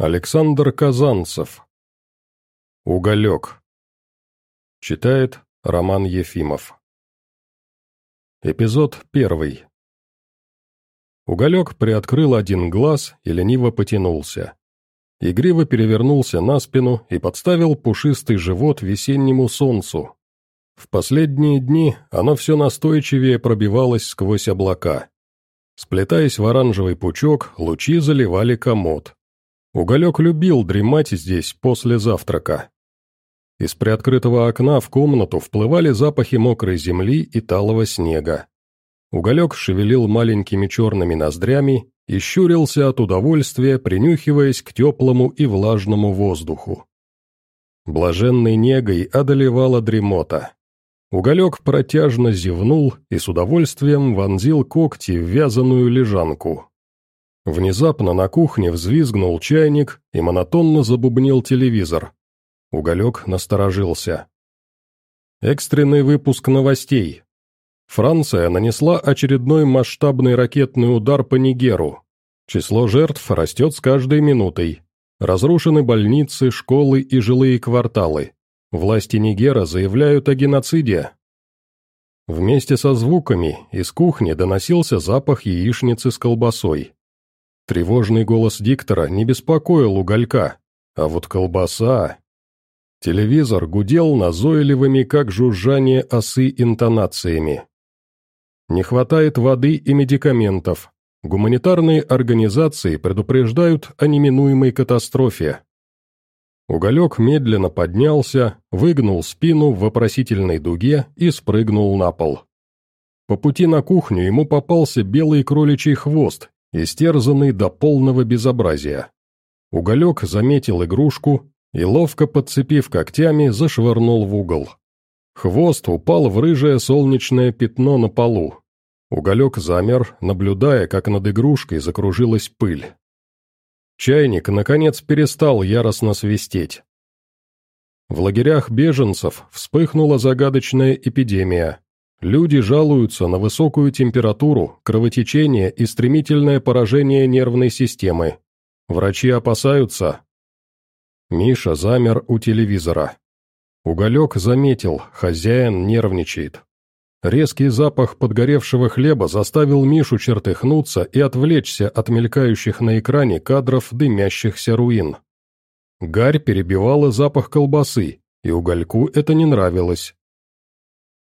Александр Казанцев. Уголек. Читает Роман Ефимов. Эпизод первый. Уголек приоткрыл один глаз и лениво потянулся. Игриво перевернулся на спину и подставил пушистый живот весеннему солнцу. В последние дни оно все настойчивее пробивалось сквозь облака. Сплетаясь в оранжевый пучок, лучи заливали комод. Уголек любил дремать здесь после завтрака. Из приоткрытого окна в комнату вплывали запахи мокрой земли и талого снега. Уголек шевелил маленькими черными ноздрями и щурился от удовольствия, принюхиваясь к теплому и влажному воздуху. Блаженной негой одолевала дремота. Уголек протяжно зевнул и с удовольствием вонзил когти в вязаную лежанку. Внезапно на кухне взвизгнул чайник и монотонно забубнил телевизор. Уголек насторожился. Экстренный выпуск новостей. Франция нанесла очередной масштабный ракетный удар по Нигеру. Число жертв растет с каждой минутой. Разрушены больницы, школы и жилые кварталы. Власти Нигера заявляют о геноциде. Вместе со звуками из кухни доносился запах яичницы с колбасой. Тревожный голос диктора не беспокоил уголька, а вот колбаса... Телевизор гудел назойливыми, как жужжание осы, интонациями. Не хватает воды и медикаментов. Гуманитарные организации предупреждают о неминуемой катастрофе. Уголек медленно поднялся, выгнул спину в вопросительной дуге и спрыгнул на пол. По пути на кухню ему попался белый кроличий хвост истерзанный до полного безобразия. Уголек заметил игрушку и, ловко подцепив когтями, зашвырнул в угол. Хвост упал в рыжее солнечное пятно на полу. Уголек замер, наблюдая, как над игрушкой закружилась пыль. Чайник, наконец, перестал яростно свистеть. В лагерях беженцев вспыхнула загадочная эпидемия. Люди жалуются на высокую температуру, кровотечение и стремительное поражение нервной системы. Врачи опасаются. Миша замер у телевизора. Уголек заметил, хозяин нервничает. Резкий запах подгоревшего хлеба заставил Мишу чертыхнуться и отвлечься от мелькающих на экране кадров дымящихся руин. Гарь перебивала запах колбасы, и угольку это не нравилось.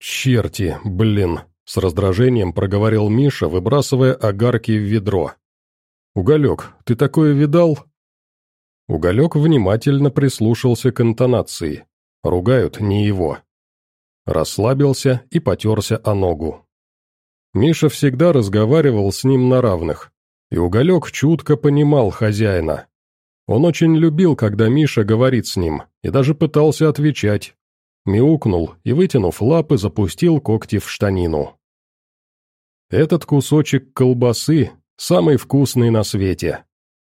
«Черти, блин!» — с раздражением проговорил Миша, выбрасывая огарки в ведро. «Уголек, ты такое видал?» Уголек внимательно прислушался к интонации. Ругают не его. Расслабился и потерся о ногу. Миша всегда разговаривал с ним на равных, и Уголек чутко понимал хозяина. Он очень любил, когда Миша говорит с ним, и даже пытался отвечать, мяукнул и, вытянув лапы, запустил когти в штанину. Этот кусочек колбасы самый вкусный на свете.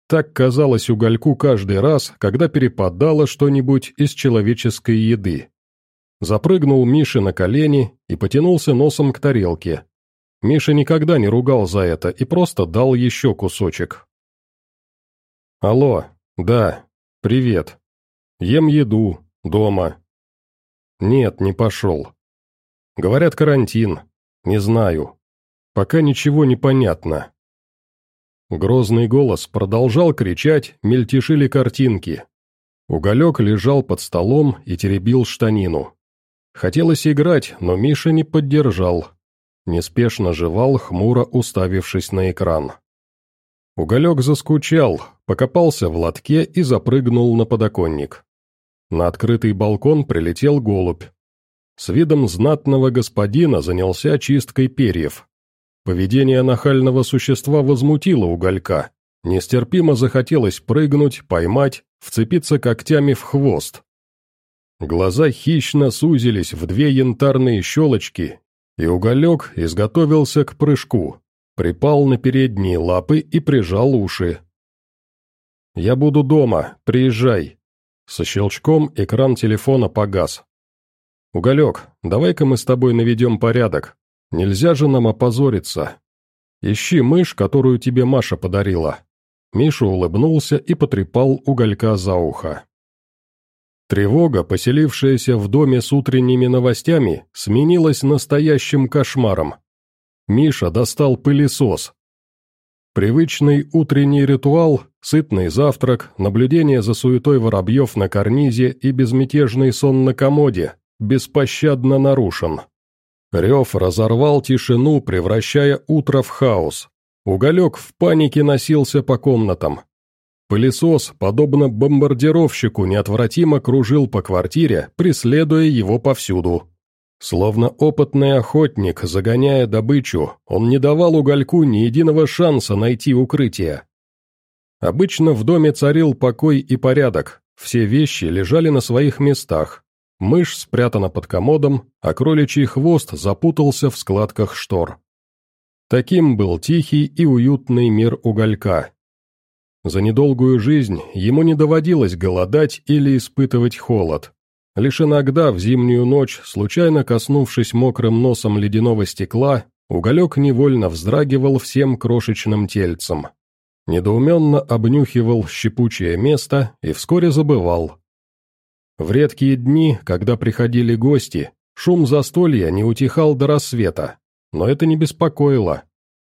Так казалось угольку каждый раз, когда перепадало что-нибудь из человеческой еды. Запрыгнул Миша на колени и потянулся носом к тарелке. Миша никогда не ругал за это и просто дал еще кусочек. «Алло, да, привет. Ем еду, дома, «Нет, не пошел. Говорят, карантин. Не знаю. Пока ничего не понятно». Грозный голос продолжал кричать, мельтешили картинки. Уголек лежал под столом и теребил штанину. Хотелось играть, но Миша не поддержал. Неспешно жевал, хмуро уставившись на экран. Уголек заскучал, покопался в лотке и запрыгнул на подоконник. На открытый балкон прилетел голубь. С видом знатного господина занялся чисткой перьев. Поведение нахального существа возмутило уголька. Нестерпимо захотелось прыгнуть, поймать, вцепиться когтями в хвост. Глаза хищно сузились в две янтарные щелочки, и уголек изготовился к прыжку, припал на передние лапы и прижал уши. «Я буду дома, приезжай», со щелчком экран телефона погас. «Уголек, давай-ка мы с тобой наведем порядок. Нельзя же нам опозориться. Ищи мышь, которую тебе Маша подарила. Миша улыбнулся и потрепал уголька за ухо. Тревога, поселившаяся в доме с утренними новостями, сменилась настоящим кошмаром. Миша достал пылесос. Привычный утренний ритуал, сытный завтрак, наблюдение за суетой воробьев на карнизе и безмятежный сон на комоде беспощадно нарушен. Рев разорвал тишину, превращая утро в хаос. Уголек в панике носился по комнатам. Пылесос, подобно бомбардировщику, неотвратимо кружил по квартире, преследуя его повсюду. Словно опытный охотник, загоняя добычу, он не давал угольку ни единого шанса найти укрытие. Обычно в доме царил покой и порядок, все вещи лежали на своих местах. Мышь спрятана под комодом, а кроличий хвост запутался в складках штор. Таким был тихий и уютный мир уголька, за недолгую жизнь ему не доводилось голодать или испытывать холод. Лишь иногда в зимнюю ночь, случайно коснувшись мокрым носом ледяного стекла, уголек невольно вздрагивал всем крошечным тельцем. Недоуменно обнюхивал щепучее место и вскоре забывал. В редкие дни, когда приходили гости, шум застолья не утихал до рассвета, но это не беспокоило.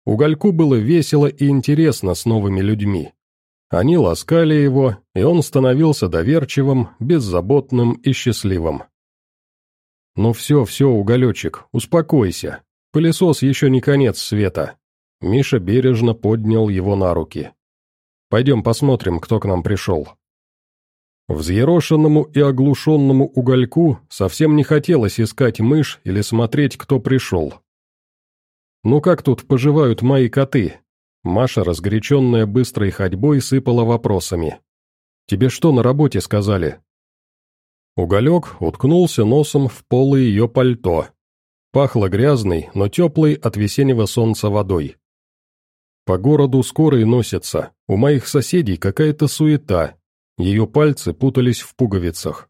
Угольку было весело и интересно с новыми людьми. Они ласкали его, и он становился доверчивым, беззаботным и счастливым. «Ну все, все, уголечек, успокойся. Пылесос еще не конец света». Миша бережно поднял его на руки. «Пойдем посмотрим, кто к нам пришел». Взъерошенному и оглушенному угольку совсем не хотелось искать мышь или смотреть, кто пришел. «Ну как тут поживают мои коты?» Маша, разгоряченная быстрой ходьбой, сыпала вопросами. «Тебе что на работе сказали?» Уголек уткнулся носом в полы ее пальто. Пахло грязной, но теплой от весеннего солнца водой. По городу скоро и носятся. У моих соседей какая-то суета. Ее пальцы путались в пуговицах.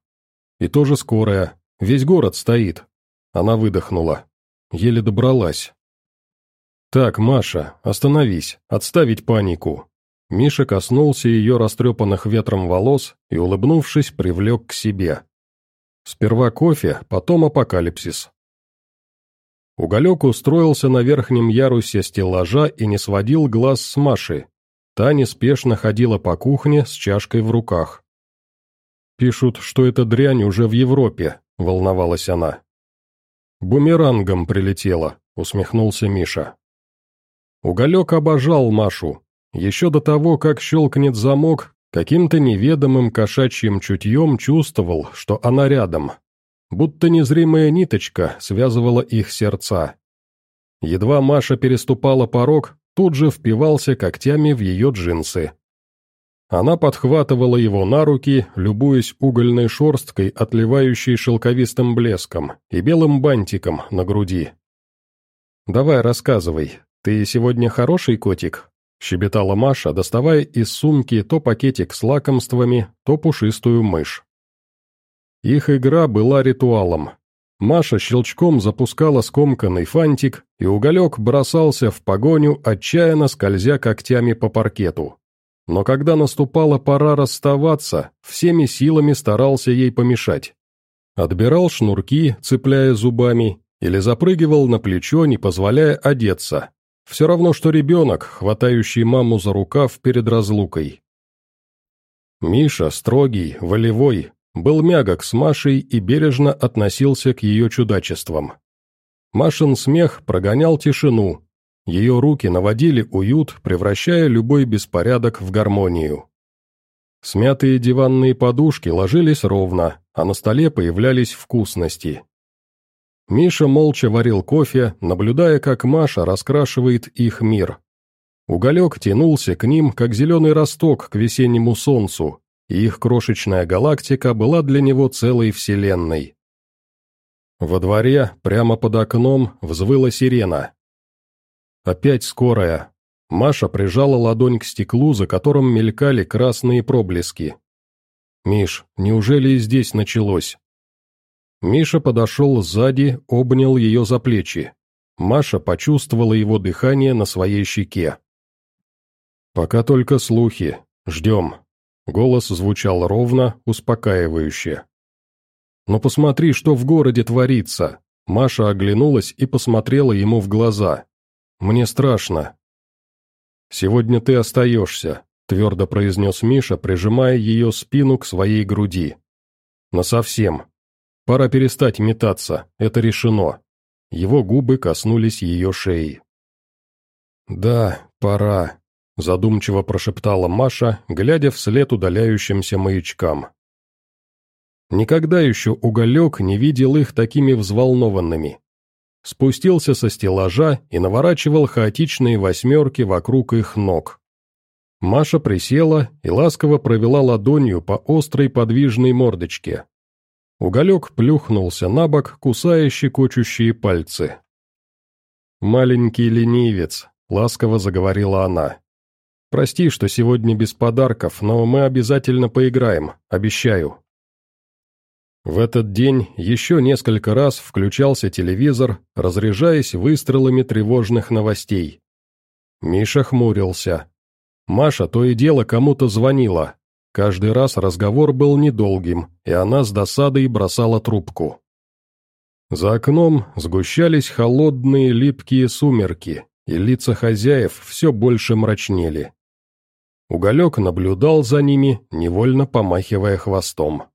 И тоже скорая. Весь город стоит. Она выдохнула. Еле добралась. «Так, Маша, остановись, отставить панику». Миша коснулся ее растрепанных ветром волос и, улыбнувшись, привлек к себе. Сперва кофе, потом апокалипсис. Уголек устроился на верхнем ярусе стеллажа и не сводил глаз с Маши. Та неспешно ходила по кухне с чашкой в руках. «Пишут, что эта дрянь уже в Европе», — волновалась она. «Бумерангом прилетела», — усмехнулся Миша. Уголек обожал Машу. Еще до того, как щелкнет замок, каким-то неведомым кошачьим чутьем чувствовал, что она рядом. Будто незримая ниточка связывала их сердца. Едва Маша переступала порог, тут же впивался когтями в ее джинсы. Она подхватывала его на руки, любуясь угольной шерсткой, отливающей шелковистым блеском, и белым бантиком на груди. «Давай, рассказывай, «Ты сегодня хороший котик?» — щебетала Маша, доставая из сумки то пакетик с лакомствами, то пушистую мышь. Их игра была ритуалом. Маша щелчком запускала скомканный фантик, и уголек бросался в погоню, отчаянно скользя когтями по паркету. Но когда наступала пора расставаться, всеми силами старался ей помешать. Отбирал шнурки, цепляя зубами, или запрыгивал на плечо, не позволяя одеться, все равно, что ребенок, хватающий маму за рукав перед разлукой. Миша, строгий, волевой, был мягок с Машей и бережно относился к ее чудачествам. Машин смех прогонял тишину, ее руки наводили уют, превращая любой беспорядок в гармонию. Смятые диванные подушки ложились ровно, а на столе появлялись вкусности. Миша молча варил кофе, наблюдая, как Маша раскрашивает их мир. Уголек тянулся к ним, как зеленый росток к весеннему солнцу, и их крошечная галактика была для него целой вселенной. Во дворе, прямо под окном, взвыла сирена. Опять скорая. Маша прижала ладонь к стеклу, за которым мелькали красные проблески. «Миш, неужели и здесь началось?» Миша подошел сзади, обнял ее за плечи. Маша почувствовала его дыхание на своей щеке. «Пока только слухи. Ждем». Голос звучал ровно, успокаивающе. «Но посмотри, что в городе творится!» Маша оглянулась и посмотрела ему в глаза. «Мне страшно». «Сегодня ты остаешься», — твердо произнес Миша, прижимая ее спину к своей груди. «Насовсем. Пора перестать метаться, это решено». Его губы коснулись ее шеи. «Да, пора», — задумчиво прошептала Маша, глядя вслед удаляющимся маячкам. Никогда еще уголек не видел их такими взволнованными. Спустился со стеллажа и наворачивал хаотичные восьмерки вокруг их ног. Маша присела и ласково провела ладонью по острой подвижной мордочке. Уголек плюхнулся на бок, кусая щекочущие пальцы. «Маленький ленивец», — ласково заговорила она. «Прости, что сегодня без подарков, но мы обязательно поиграем, обещаю». В этот день еще несколько раз включался телевизор, разряжаясь выстрелами тревожных новостей. Миша хмурился. Маша то и дело кому-то звонила. Каждый раз разговор был недолгим, и она с досадой бросала трубку. За окном сгущались холодные липкие сумерки, и лица хозяев все больше мрачнели. Уголек наблюдал за ними, невольно помахивая хвостом.